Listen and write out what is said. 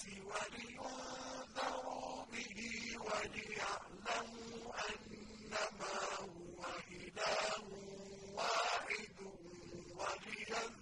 النَّاسِ وَلِيُنذَرُوا بِهِ وَلِيَعْلَمُوا أَنَّمَا هُوَ إِلَٰهٌ وَاحِدٌ وَلِيَذْكُرُوا